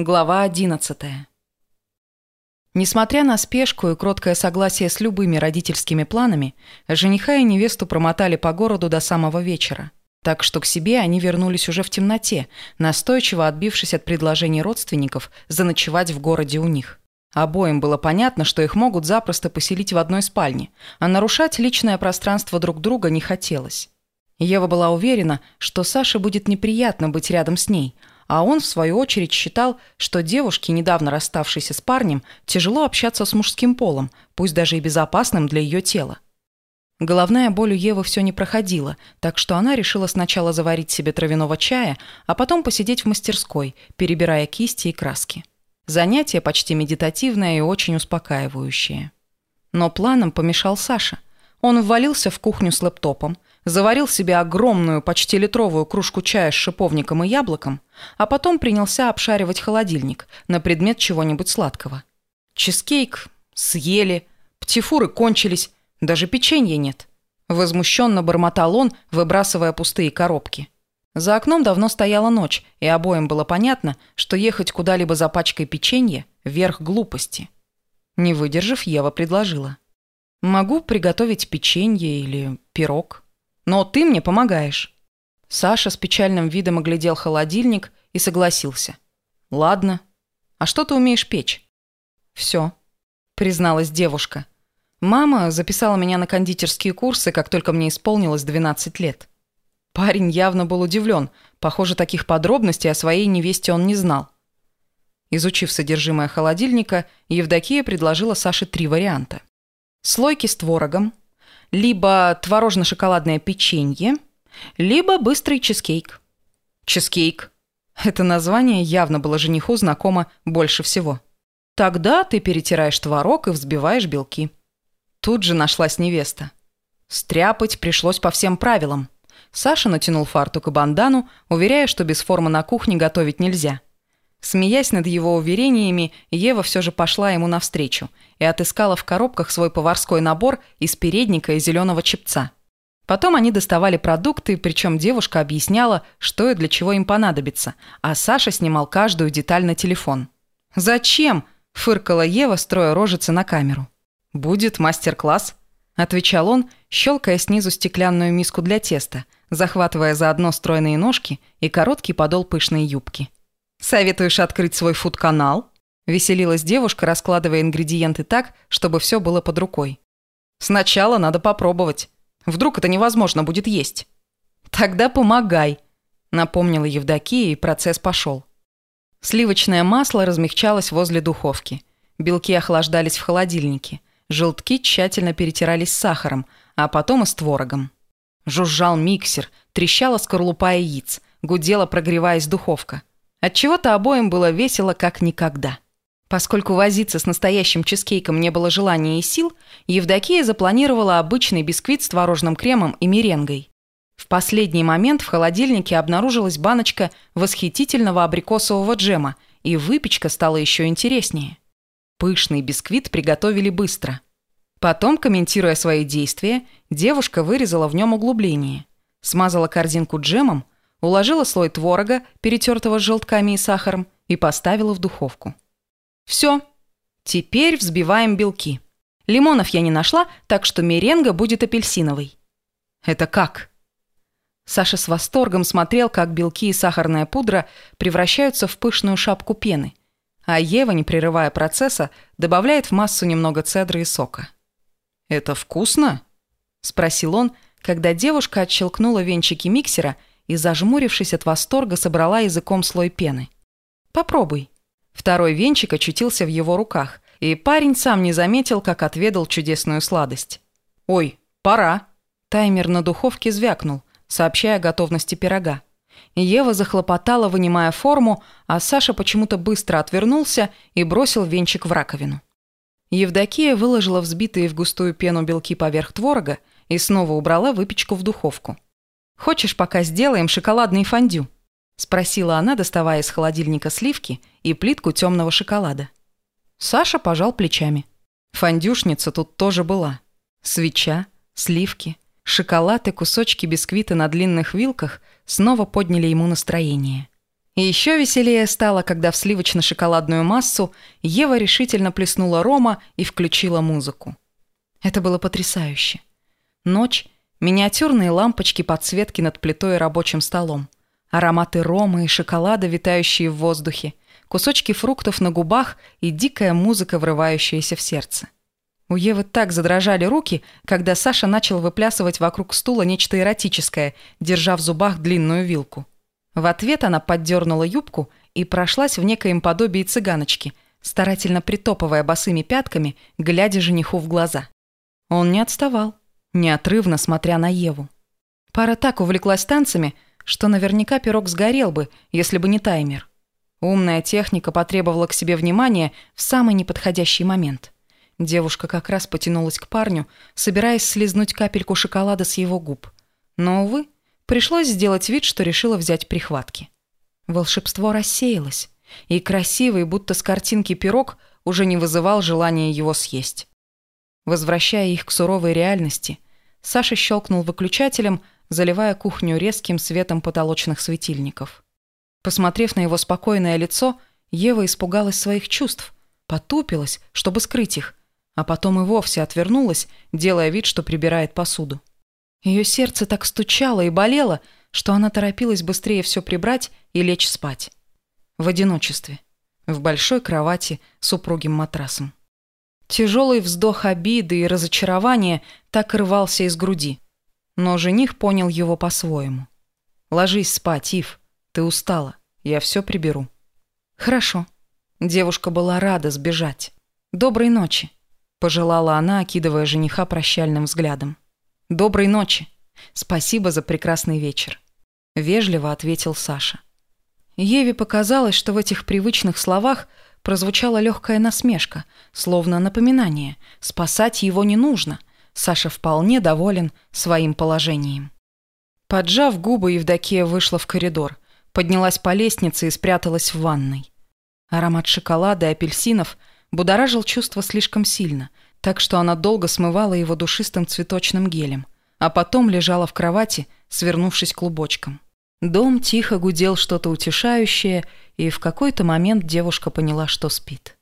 Глава 11. Несмотря на спешку и кроткое согласие с любыми родительскими планами, жениха и невесту промотали по городу до самого вечера. Так что к себе они вернулись уже в темноте, настойчиво отбившись от предложений родственников заночевать в городе у них. Обоим было понятно, что их могут запросто поселить в одной спальне, а нарушать личное пространство друг друга не хотелось. Ева была уверена, что Саше будет неприятно быть рядом с ней – а он, в свою очередь, считал, что девушке, недавно расставшейся с парнем, тяжело общаться с мужским полом, пусть даже и безопасным для ее тела. Головная боль у Евы все не проходила, так что она решила сначала заварить себе травяного чая, а потом посидеть в мастерской, перебирая кисти и краски. Занятие почти медитативное и очень успокаивающее. Но планом помешал Саша. Он ввалился в кухню с лэптопом, заварил себе огромную, почти литровую кружку чая с шиповником и яблоком, а потом принялся обшаривать холодильник на предмет чего-нибудь сладкого. Чизкейк съели, птифуры кончились, даже печенья нет. Возмущенно бормотал он, выбрасывая пустые коробки. За окном давно стояла ночь, и обоим было понятно, что ехать куда-либо за пачкой печенья – верх глупости. Не выдержав, Ева предложила. «Могу приготовить печенье или пирог». Но ты мне помогаешь». Саша с печальным видом оглядел холодильник и согласился. «Ладно. А что ты умеешь печь?» «Все», — призналась девушка. «Мама записала меня на кондитерские курсы, как только мне исполнилось 12 лет». Парень явно был удивлен. Похоже, таких подробностей о своей невесте он не знал. Изучив содержимое холодильника, Евдокия предложила Саше три варианта. Слойки с творогом, либо творожно-шоколадное печенье, либо быстрый чизкейк. Чизкейк. Это название явно было жениху знакомо больше всего. Тогда ты перетираешь творог и взбиваешь белки. Тут же нашлась невеста. Стряпать пришлось по всем правилам. Саша натянул фартук и бандану, уверяя, что без формы на кухне готовить нельзя – Смеясь над его уверениями, Ева все же пошла ему навстречу и отыскала в коробках свой поварской набор из передника и зеленого чепца. Потом они доставали продукты, причем девушка объясняла, что и для чего им понадобится, а Саша снимал каждую деталь на телефон. «Зачем?» – фыркала Ева, строя рожицы на камеру. «Будет мастер-класс», – отвечал он, щелкая снизу стеклянную миску для теста, захватывая заодно стройные ножки и короткий подол пышной юбки. «Советуешь открыть свой фуд-канал?» Веселилась девушка, раскладывая ингредиенты так, чтобы все было под рукой. «Сначала надо попробовать. Вдруг это невозможно будет есть». «Тогда помогай», — напомнила Евдокия, и процесс пошел. Сливочное масло размягчалось возле духовки. Белки охлаждались в холодильнике. Желтки тщательно перетирались с сахаром, а потом и с творогом. Жужжал миксер, трещала скорлупа яиц, гудела, прогреваясь духовка. Отчего-то обоим было весело как никогда. Поскольку возиться с настоящим чизкейком не было желания и сил, Евдокия запланировала обычный бисквит с творожным кремом и меренгой. В последний момент в холодильнике обнаружилась баночка восхитительного абрикосового джема, и выпечка стала еще интереснее. Пышный бисквит приготовили быстро. Потом, комментируя свои действия, девушка вырезала в нем углубление, смазала корзинку джемом, уложила слой творога, перетертого с желтками и сахаром, и поставила в духовку. Все. Теперь взбиваем белки. Лимонов я не нашла, так что меренга будет апельсиновой. Это как? Саша с восторгом смотрел, как белки и сахарная пудра превращаются в пышную шапку пены, а Ева, не прерывая процесса, добавляет в массу немного цедры и сока. «Это вкусно?» – спросил он, когда девушка отщелкнула венчики миксера – и, зажмурившись от восторга, собрала языком слой пены. «Попробуй». Второй венчик очутился в его руках, и парень сам не заметил, как отведал чудесную сладость. «Ой, пора!» Таймер на духовке звякнул, сообщая о готовности пирога. Ева захлопотала, вынимая форму, а Саша почему-то быстро отвернулся и бросил венчик в раковину. Евдокия выложила взбитые в густую пену белки поверх творога и снова убрала выпечку в духовку. «Хочешь, пока сделаем шоколадный фондю?» – спросила она, доставая из холодильника сливки и плитку темного шоколада. Саша пожал плечами. Фондюшница тут тоже была. Свеча, сливки, шоколад и кусочки бисквита на длинных вилках снова подняли ему настроение. И еще веселее стало, когда в сливочно-шоколадную массу Ева решительно плеснула рома и включила музыку. Это было потрясающе. Ночь, миниатюрные лампочки подсветки над плитой и рабочим столом, ароматы рома и шоколада, витающие в воздухе, кусочки фруктов на губах и дикая музыка, врывающаяся в сердце. У Евы так задрожали руки, когда Саша начал выплясывать вокруг стула нечто эротическое, держа в зубах длинную вилку. В ответ она поддернула юбку и прошлась в некоем подобии цыганочки, старательно притопывая босыми пятками, глядя жениху в глаза. Он не отставал, неотрывно смотря на Еву. Пара так увлеклась танцами, что наверняка пирог сгорел бы, если бы не таймер. Умная техника потребовала к себе внимания в самый неподходящий момент. Девушка как раз потянулась к парню, собираясь слезнуть капельку шоколада с его губ. Но, увы, Пришлось сделать вид, что решила взять прихватки. Волшебство рассеялось, и красивый, будто с картинки пирог, уже не вызывал желания его съесть. Возвращая их к суровой реальности, Саша щелкнул выключателем, заливая кухню резким светом потолочных светильников. Посмотрев на его спокойное лицо, Ева испугалась своих чувств, потупилась, чтобы скрыть их, а потом и вовсе отвернулась, делая вид, что прибирает посуду. Ее сердце так стучало и болело, что она торопилась быстрее все прибрать и лечь спать. В одиночестве. В большой кровати с упругим матрасом. Тяжелый вздох обиды и разочарования так рвался из груди. Но жених понял его по-своему. «Ложись спать, Ив. Ты устала. Я все приберу». «Хорошо». Девушка была рада сбежать. «Доброй ночи», — пожелала она, окидывая жениха прощальным взглядом. «Доброй ночи. Спасибо за прекрасный вечер», — вежливо ответил Саша. Еве показалось, что в этих привычных словах прозвучала легкая насмешка, словно напоминание. Спасать его не нужно. Саша вполне доволен своим положением. Поджав губы, Евдокия вышла в коридор, поднялась по лестнице и спряталась в ванной. Аромат шоколада и апельсинов будоражил чувство слишком сильно — так что она долго смывала его душистым цветочным гелем, а потом лежала в кровати, свернувшись клубочком. Дом тихо гудел что-то утешающее, и в какой-то момент девушка поняла, что спит.